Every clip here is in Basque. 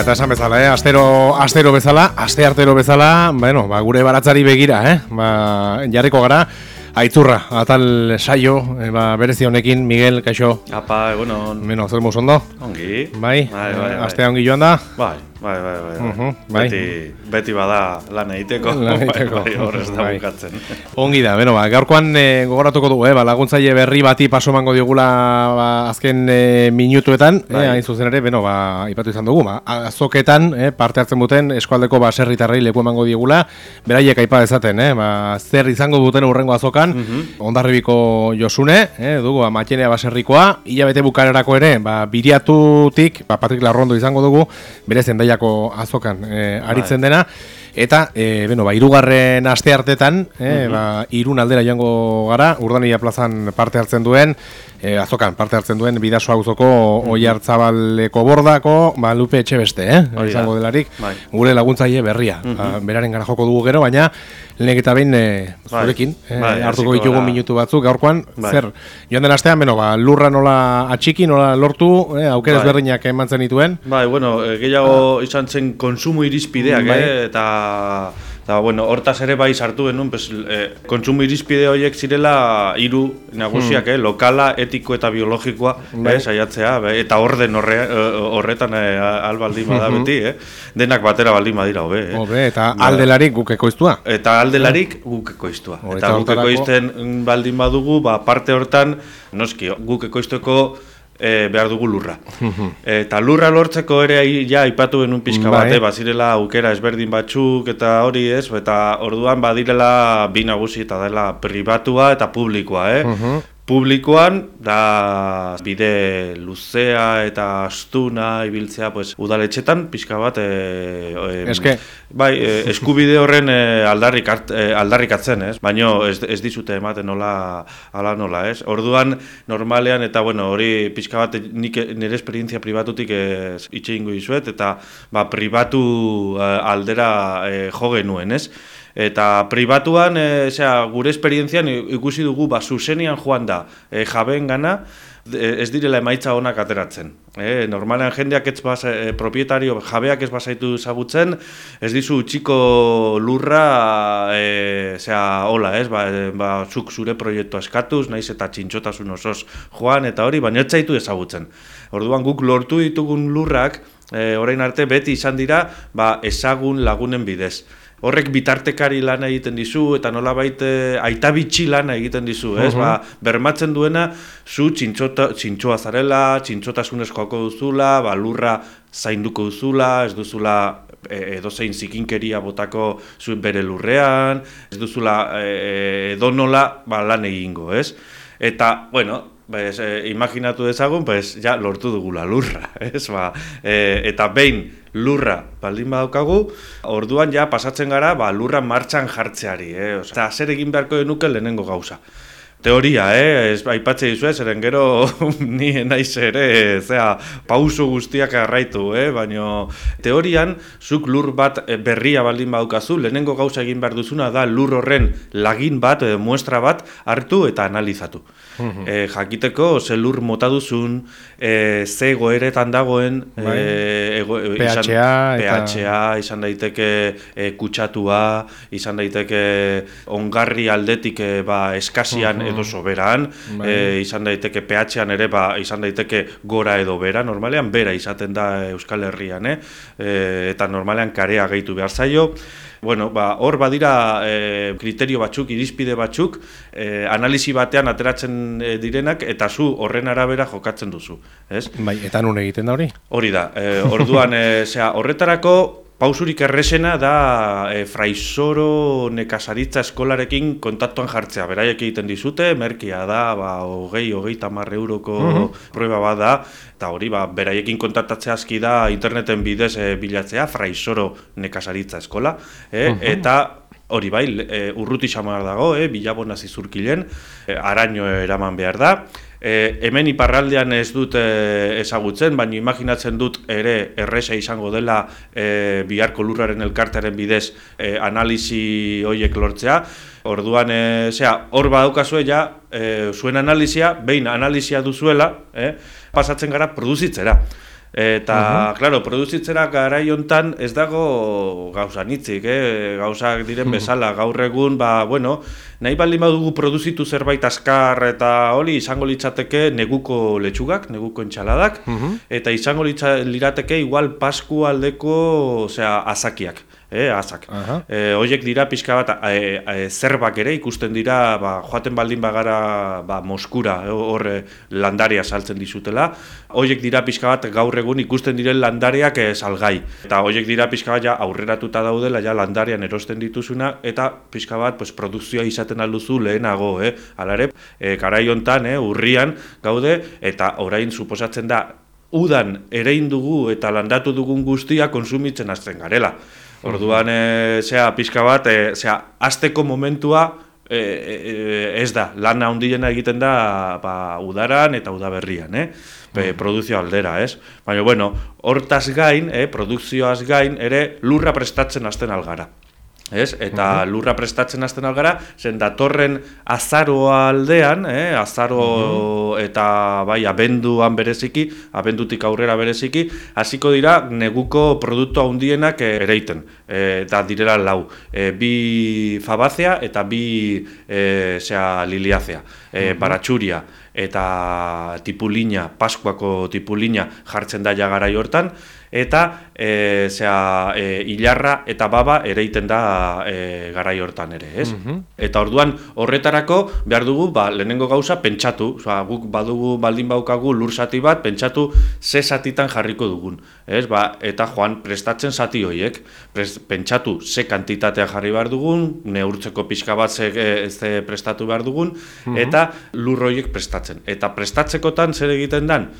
Ba, eta esan bezala, eh? Astero, astero bezala, aste artero bezala, bueno, ba, gure baratzari begira, eh? Ba, jarriko gara, aitzurra, atal saio, eh, ba, berezi honekin, Miguel, kaixo. Apa, egunon. Beno, zer ondo? Ongi. Bai, bai, bai, bai. astea ongi joan da? Bai, bai, bai, bai. Uh -huh, bai. Beti, beti bada lan egiteko. Lan egiteko. Bai, horrez da Bai. bukatzen. Ongi da, beno, ba, gaurkoan e, gogoratuko dugu, eh, ba, laguntzaile berri bati paso mango diogula ba, azken e, minutuetan, Bai. eh, hain zuzen ere, beno, ba, ipatu izan dugu, ba, azoketan eh, parte hartzen duten eskualdeko baserritarrei leku emango diegula, beraiek aipa dezaten, eh, ba, zer izango duten urrengo azokan, ondarribiko josune, eh, dugu, ba, matxenea baserrikoa, hilabete bukarerako ere, ba, biriatutik, ba, Patrik Larrondo izango dugu, bere zendaiako azokan eh, aritzen dena, Eta, e, beno, ba, irugarren aste hartetan, e, ba, irun aldera joango gara, urdania plazan parte hartzen duen, e, azokan parte hartzen duen, bidaso hauzoko oi hartzabaleko bordako, ba, lupe etxe beste, eh? Izango delarik, Bai. gure laguntzaile berria. ba, beraren gara joko dugu gero, baina, lehenek eta behin, e, Bai. zurekin, e, Bai, hartuko hasiko ditugu minutu batzuk, gaurkoan, Bai. zer, joan den astean, beno, ba, lurra nola atxiki, nola lortu, e, aukera Bai. ezberdinak eman zenituen, Bai, bueno, eh, gehiago izan zen konsumo irizpideak, Bai. eh, eta... Eta, bueno, hortaz ere bai sartu genuen, pues, eh, kontsumo irizpide horiek zirela hiru nagusiak, eh, lokala, etiko eta biologikoa, Bai. eh, saiatzea, eta orden horre, eh, horretan eh, albaldin bada beti, eh, denak batera baldin badira, hobe, eh. Hobe, eta aldelarik guk ekoiztua. Eta aldelarik guk ekoiztua. Hori, Eta eta guk horretarako- ekoizten baldin badugu, ba, parte hortan, noski, guk ekoizteko e, behar dugu lurra. eta lurra lortzeko ere ja aipatu genuen pixka Bai. bat, eh, bazirela aukera ezberdin batzuk eta hori ez, eta orduan badirela bi nagusi eta dela pribatua eta publikoa, eh? Publikoan da bide luzea eta astuna ibiltzea pues, udaletxetan pixka bat e, e, Eske. bai, e, eskubide horren e, aldarrik hart- e, aldarrikatzen, ez? Baino ez, ez dizute ematen nola hala nola, ez? Orduan normalean eta bueno, hori pixka bat nik nire esperientzia pribatutik ez itxe ingo dizuet eta ba, pribatu aldera e, jo genuen, ez? Eta pribatuan, e, osea, gure esperientzian ikusi dugu ba zuzenian joan da e, jabeen gana ez direla emaitza onak ateratzen. E, normalean jendeak ez bas, e, propietario jabeak ez basaitu ezagutzen, ez dizu utxiko lurra e, osea, hola, ez? Ba, ba, zuk zure proiektua eskatuz, naiz eta txintxotasun osoz joan eta hori, baina ez zaitu ezagutzen. Orduan guk lortu ditugun lurrak, e, orain arte beti izan dira, ba, ezagun lagunen bidez horrek bitartekari lana egiten dizu eta nolabait eh, aita bitxi lana egiten dizu, ez? Ba, bermatzen duena zu txintxota, txintxoa zarela, txintxotasunez joako duzula, ba, lurra zainduko duzula, ez duzula e, edozein zikinkeria botako zu bere lurrean, ez duzula e, edonola ba, lan egingo, ez? Eta, bueno, Pues, eh, imaginatu dezagun, pues, ja lortu dugula lurra, ez? Ba, eh, eta behin lurra baldin badaukagu, orduan ja pasatzen gara ba, lurra martxan jartzeari, eh? Osea, eta zer egin beharko genuke lehenengo gauza. Teoria, eh? Ez aipatze dizu, zeren gero ni naiz ere, zea, pauso guztiak arraitu, eh? Baina teorian, zuk lur bat eh, berria baldin badaukazu, lehenengo gauza egin behar duzuna da lur horren lagin bat, edo muestra bat hartu eta analizatu. e, jakiteko ze lur mota duzun, e, ze goeretan dagoen, Bai. e, ego, e, pH-a izan, eta- pH-a, izan daiteke e, kutsatua, izan daiteke ongarri aldetik e, ba, eskasian edo soberan, Bai. e, izan daiteke pH-an ere ba, izan daiteke gora edo bera, normalean bera izaten da Euskal Herrian, eh? E, eta normalean karea gehitu behar zaio. Bueno, ba, hor badira e, kriterio batzuk, irizpide batzuk, e, analisi batean ateratzen direnak, eta zu horren arabera jokatzen duzu, ez? Bai, eta nun egiten da hori? Hori da, e, orduan, e, zera, horretarako pausurik erresena da e, fraizoro nekazaritza eskolarekin kontaktuan jartzea. Beraiek egiten dizute, merkia da, ba, hogei, hogei tamar euroko prueba bat da, eta hori, ba, beraiekin kontaktatzea aski da interneten bidez e, bilatzea, fraizoro nekazaritza eskola, e, eta hori bai, e, urruti xamar dago, e, bilabona zizurkilen, e, araño eraman behar da, E, hemen iparraldean ez dut e, ezagutzen, baina imaginatzen dut ere erresa izango dela e, biharko lurraren elkartearen bidez e, analisi hoiek lortzea. Orduan, e, zera, hor badaukazue ja, e, zuen analizia, behin analizia duzuela, e, pasatzen gara produzitzera. Eta, uh -huh. klaro, produzitzera garai hontan ez dago gauza nitzik, eh? gauzak diren bezala, gaur egun, ba, bueno, nahi baldin badugu produzitu zerbait askar eta hori izango litzateke neguko letxugak, neguko entxaladak, eta izango litzateke igual pasku aldeko, osea, azakiak eh, azak. Uh -huh. dira pixka bat e, e, zerbak ere ikusten dira ba, joaten baldin bagara ba, Moskura hor e, landaria saltzen dizutela. Hoiek dira pixka bat gaur egun ikusten diren landariak e, salgai. Eta hoiek dira pixka bat ja aurreratuta daudela ja landarian erosten dituzuna eta pixka bat pues, produkzioa izaten alduzu lehenago. Eh? Alare, e, karai hontan, eh, urrian gaude eta orain suposatzen da udan erein dugu eta landatu dugun guztia konsumitzen hasten garela. Orduan, e, zera, pixka bat, e, zera, azteko momentua e, e, ez da, lan handiena egiten da ba, udaran eta udaberrian, eh? Be, produzio aldera, ez? Baina, bueno, hortaz gain, eh, produkzioaz gain, ere lurra prestatzen hasten algara. Ez? Eta lurra prestatzen hasten algara, zen datorren azaroa aldean, eh? azaro eta bai abenduan bereziki, abendutik aurrera bereziki, hasiko dira neguko produktu handienak ereiten, e, eta direla lau. E, bi fabazea eta bi e, zera, liliazea, e, baratxuria eta tipulina, paskuako tipulina jartzen da jagarai hortan, eta e, zera, e, hilarra eta baba ere iten da e, garai hortan ere, ez? Mhm. Eta orduan horretarako behar dugu ba, lehenengo gauza pentsatu, Osa, guk badugu baldin baukagu lur sati bat, pentsatu ze satitan jarriko dugun, ez? Ba, eta joan prestatzen sati horiek, pentsatu ze kantitatea jarri behar dugun, neurtzeko pixka bat ze, e, prestatu behar dugun, mhm. eta lur horiek prestatzen. Eta prestatzekotan zer egiten dan,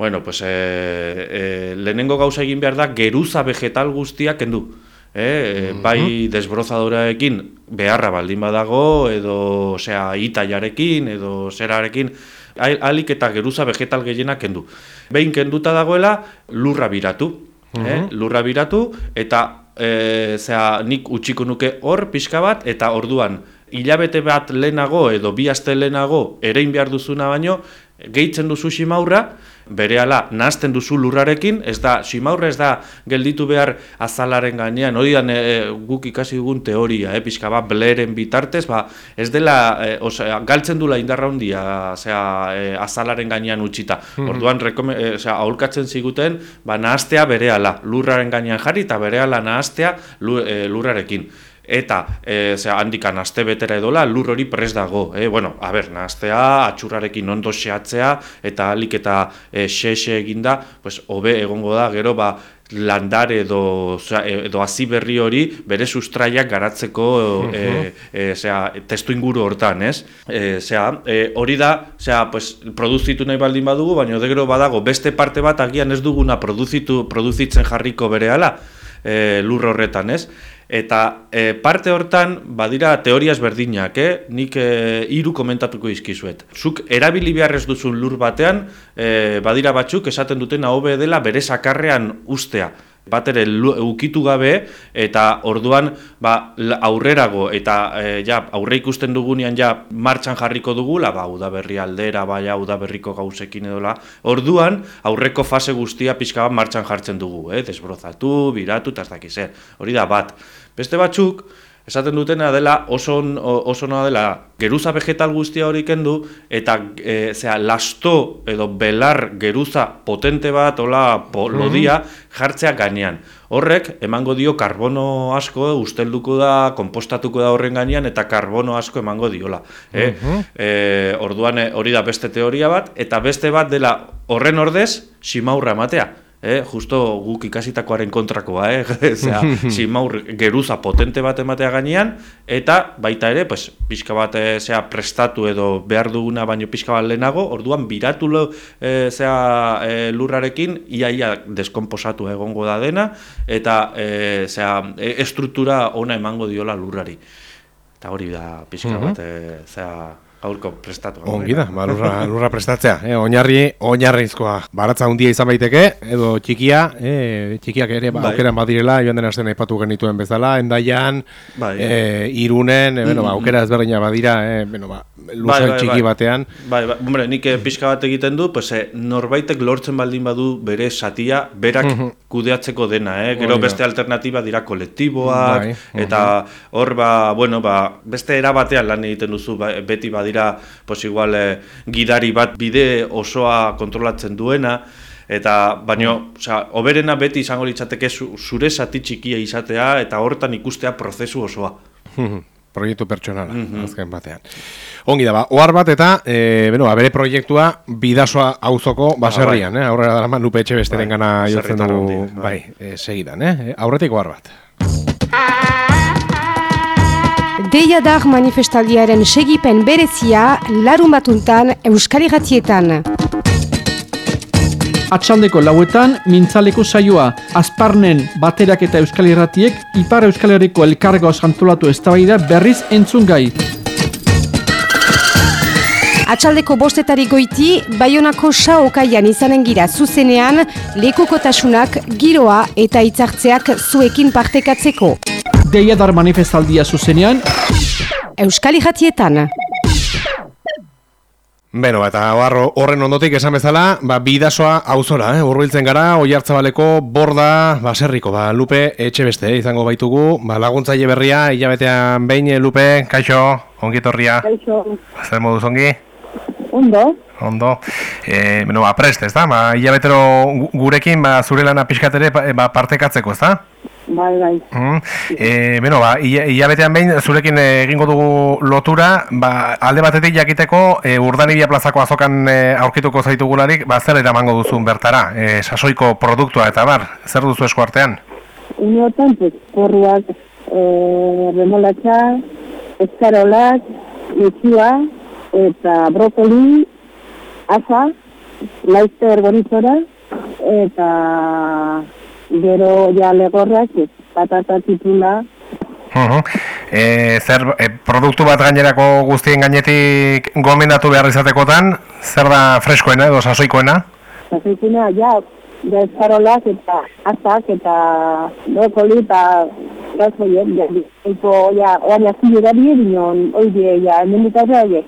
Bueno, pues, e, e, lehenengo gauza egin behar da, geruza vegetal guztiak kendu. E, bai desbrozadoreekin beharra baldin badago, edo osea, itaiarekin, edo zerarekin, alik eta geruza vegetal gehienak kendu. Behin kenduta dagoela, lurra biratu. Uh lurra biratu, eta e, zera, nik utxiko nuke hor pixka bat, eta orduan, hilabete bat lehenago edo bi aste lehenago erein behar duzuna baino, gehitzen duzu simaurra, berehala nahazten duzu lurrarekin, ez da, simaurra ez da gelditu behar azalaren gainean, hori da e, guk ikasi dugun teoria, eh, pixka bat, bleren bitartez, ba, ez dela, e, osea, galtzen dula indarra hundia, osea, e, azalaren gainean utxita. Mm -hmm. Orduan, rekome, e, osea, aholkatzen ziguten, ba, nahaztea berehala, lurraren gainean jarri, eta berehala nahaztea lurrarekin eta e, ze handikan aste betera edola lur hori pres dago. E, bueno, a ber, nastea, atxurrarekin ondo xeatzea eta alik eta e, xe-xe eginda, pues, hobe egongo da, gero ba, landar edo, edo hazi berri hori bere sustraiak garatzeko e, e, testu inguru hortan, ez? E, e, hori da, zera, pues, produzitu nahi baldin badugu, baina gero badago beste parte bat agian ez duguna produzitu, produzitzen jarriko bere ala, e, lur horretan, ez? Eta e, parte hortan, badira teorias berdinak, eh? nik e, komentatuko izkizuet. Zuk erabili beharrez duzun lur batean, e, badira batzuk esaten duten hau dela bere sakarrean ustea bat ere ukitu gabe eta orduan ba, aurrerago eta e, ja, aurre ikusten dugunean ja martxan jarriko dugula, ba, udaberri aldera, bai, udaberriko gauzekin edola, orduan aurreko fase guztia pixka bat martxan jartzen dugu, eh? desbrozatu, biratu, eta ez dakiz, hori da bat. Beste batzuk, esaten dutena dela oso oso noa dela geruza vegetal guztia hori kendu eta e, zera, lasto edo belar geruza potente bat ola lodia jartzea gainean. Horrek emango dio karbono asko ustelduko da, konpostatuko da horren gainean eta karbono asko emango diola. E, e, orduan hori da beste teoria bat eta beste bat dela horren ordez simaurra ematea eh, justo guk ikasitakoaren kontrakoa, eh, zera, simaur geruza potente bat ematea gainean, eta baita ere, pues, pixka bat e, prestatu edo behar duguna baino pixka bat lehenago, orduan biratu lo, e, zera, e, lurrarekin, iaia deskomposatu egongo da dena, eta e, zera, estruktura ona emango diola lurrari. Eta hori da pixka bat, e, zera, aurko prestatu. Ongi da, ba, lurra, lurra prestatzea. Eh, oinarri, oinarrizkoa. Baratza hundia izan baiteke, edo txikia, eh, txikiak ere ba, bai. aukeran badirela, joan den asten aipatu genituen bezala, endaian, bai. eh, irunen, eh, bueno, ba, aukera ezberdina badira, eh, bueno, ba, luzai bai, txiki bai. batean. Bai, bai, hombre, nik pixka bat egiten du, pues, norbaitek lortzen baldin badu bere satia berak kudeatzeko dena, eh? Gero Hori da. beste alternatiba dira kolektiboak, Bai, eta hor, ba, bueno, ba, beste era batean lan egiten duzu, ba, beti badira, pues igual, eh, gidari bat bide osoa kontrolatzen duena, eta baino, osea, oberena beti izango litzateke zu- zure sati txikia izatea eta hortan ikustea prozesu osoa. proiektu pertsonala, azken batean. Ongi da, ba, ohar bat eta, e, beno, ba, bere proiektua bidasoa auzoko baserrian, eh? aurrera dara lupe etxe besteren Bai, gana jotzen dugu, bai, bai. e, segidan, eh? aurretik ohar bat. Deiadar manifestaldiaren segipen berezia larun batuntan Euskal Irratietan. Atxaldeko lauetan, mintzaleko saioa, azparnen baterak eta euskal irratiek, ipar euskal herriko elkargoa santolatu eztabaida berriz entzun gai. Atxaldeko bostetari goiti, Baionako saokaian izanen gira zuzenean, lekukotasunak, giroa eta hitzartzeak zuekin partekatzeko. Deiadar manifestaldia zuzenean, Euskal Irratietan. Beno, eta ohar horren ondotik esan bezala, ba, bidasoa auzora, eh? urbiltzen gara, oi hartzabaleko borda baserriko, ba, lupe etxe beste, eh? izango baitugu, ba, laguntzaile berria, hilabetean behin, eh, lupe, kaixo, ongitorria, Kaixo, zer moduz ongi? ondo, Ondo. E, bueno, ba, prest, ez da? Ba, hilabetero gu- gurekin ba, zure lana pixkatere ba, partekatzeko, ez da? Bai, bai. Mm. E, bueno, ba, hila- hilabetean behin zurekin eh, egingo dugu lotura, ba, alde batetik jakiteko e, urdanibia plazako azokan e, aurkituko zaitugularik, ba, zer eramango duzun bertara, e, sasoiko produktua eta bar, zer duzu esku artean? Uneotan, pues, porruak, eh, remolatxa, eskarolak, letxua, eta brokoli, asa, laizter bonitzora, eta gero ja legorrak, patata titula, Mhm. E, zer e, produktu bat gainerako guztien gainetik gomendatu behar izatekotan, zer da freskoena edo sasoikoena? Zazeikuna, ja, ja eskarolak eta asak eta brokoli eta gazoien, ja, tipo, ja, oan jazki edari edinon, oide, ja, aurrera, oie,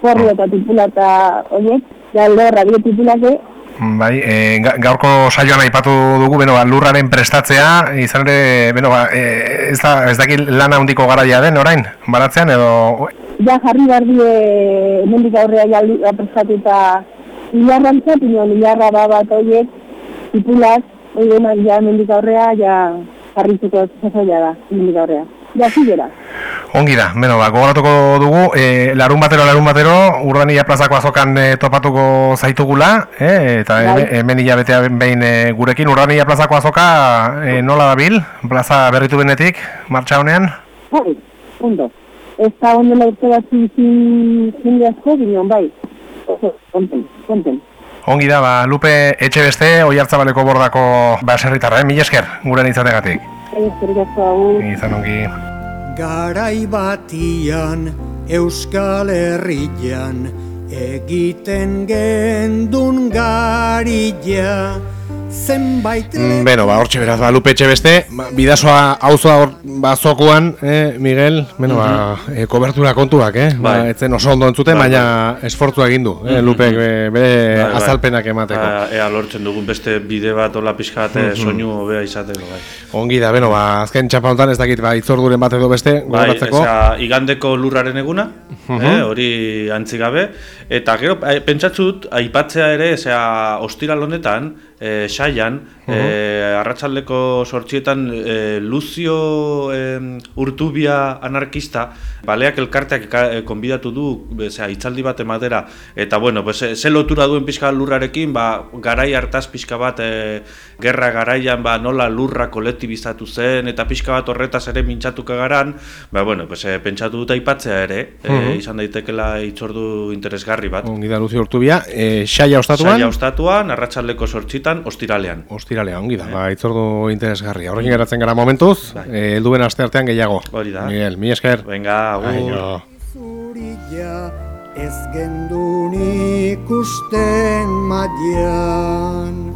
porru eta tipula eta, oie, ja, lorra, bide tipulake, Bai, e, ga- gaurko saioan aipatu dugu, beno, ba, lurraren prestatzea, izan ere, beno, ba, e, ez, da, ez dakit lana handiko garaia den, orain, baratzean, edo... ja, jarri behar die, hemendik aurrera, ja, li- prestatu eta hilarrantzat, inon, hilarra ba bat, oiek, tipulak, oidenak, ja, hemendik aurrera, ja, jarrituko zazoia da, hemendik aurrera. Ongi da, beno, ba, gogoratuko dugu, e, larun batero, larun batero, urdania plazako azokan e, topatuko zaitugula, e, eta Bai. hemen- hilabetea behin e, gurekin, urdania plazako azoka e, nola dabil, plaza berritu benetik, martxa honean? Bai, ondo. Ez da ondela urte bat zin, asko, ginen, bai. Oso, konten, konten. Ongi da, ba, Lupe etxe beste, oi bordako baserritarra, eh? mila esker, guren izategatik. Izan ongi. Garai batian Euskal Herrian egiten gendun garilla zenbait Mm, Beno, ba, hortxe beraz, ba, Lupe etxe beste, ba, bidasoa auzoa hor bazokuan, eh, Miguel, beno, ba, e, kobertura kontuak, eh? Ba, Bai. etzen oso ondo entzuten, Bai, baina esfortzua egin du, eh, Lupek be- bere Bai, bai. azalpenak emateko. Ba, ea lortzen dugun beste bide bat hola pixka bat eh, soinu hobea izateko bai. Ongi da, beno, ba, azken txapa honetan ez dakit, ba, itzorduren bat edo beste, Bai, gogoratzeko. osea, igandeko lurraren eguna, eh, hori antzi gabe, eta gero eh, pentsatzu dut aipatzea ere, osea, Eh, Cheyenne, honetan, eh, eh, arratsaldeko sortxietan eh, Lucio eh, Urtubia anarkista, baleak elkarteak eh, konbidatu du, osea, hitzaldi bat ematera, eta bueno, pues, ze lotura duen pixka lurrarekin, ba, garai hartaz pixka bat, eh, gerra garaian, ba, nola lurra kolektibizatu zen, eta pixka bat horretaz ere mintzatuka garan, ba, bueno, pues, eh, pentsatu dut aipatzea ere, eh, izan daitekela itzordu interesgarri bat. Ongi da, Lucio Urtubia, e, xaia ostatuan, Saia ostatuan, arratsaldeko sortzitan, ostiralean. Ostiralea, ongi da, ba, itzordu interesgarria. Horrekin geratzen gara momentuz, eh, helduen aste artean gehiago. Hori da. Miguel, mi esker. Venga, agur. Ez gendun ikusten madian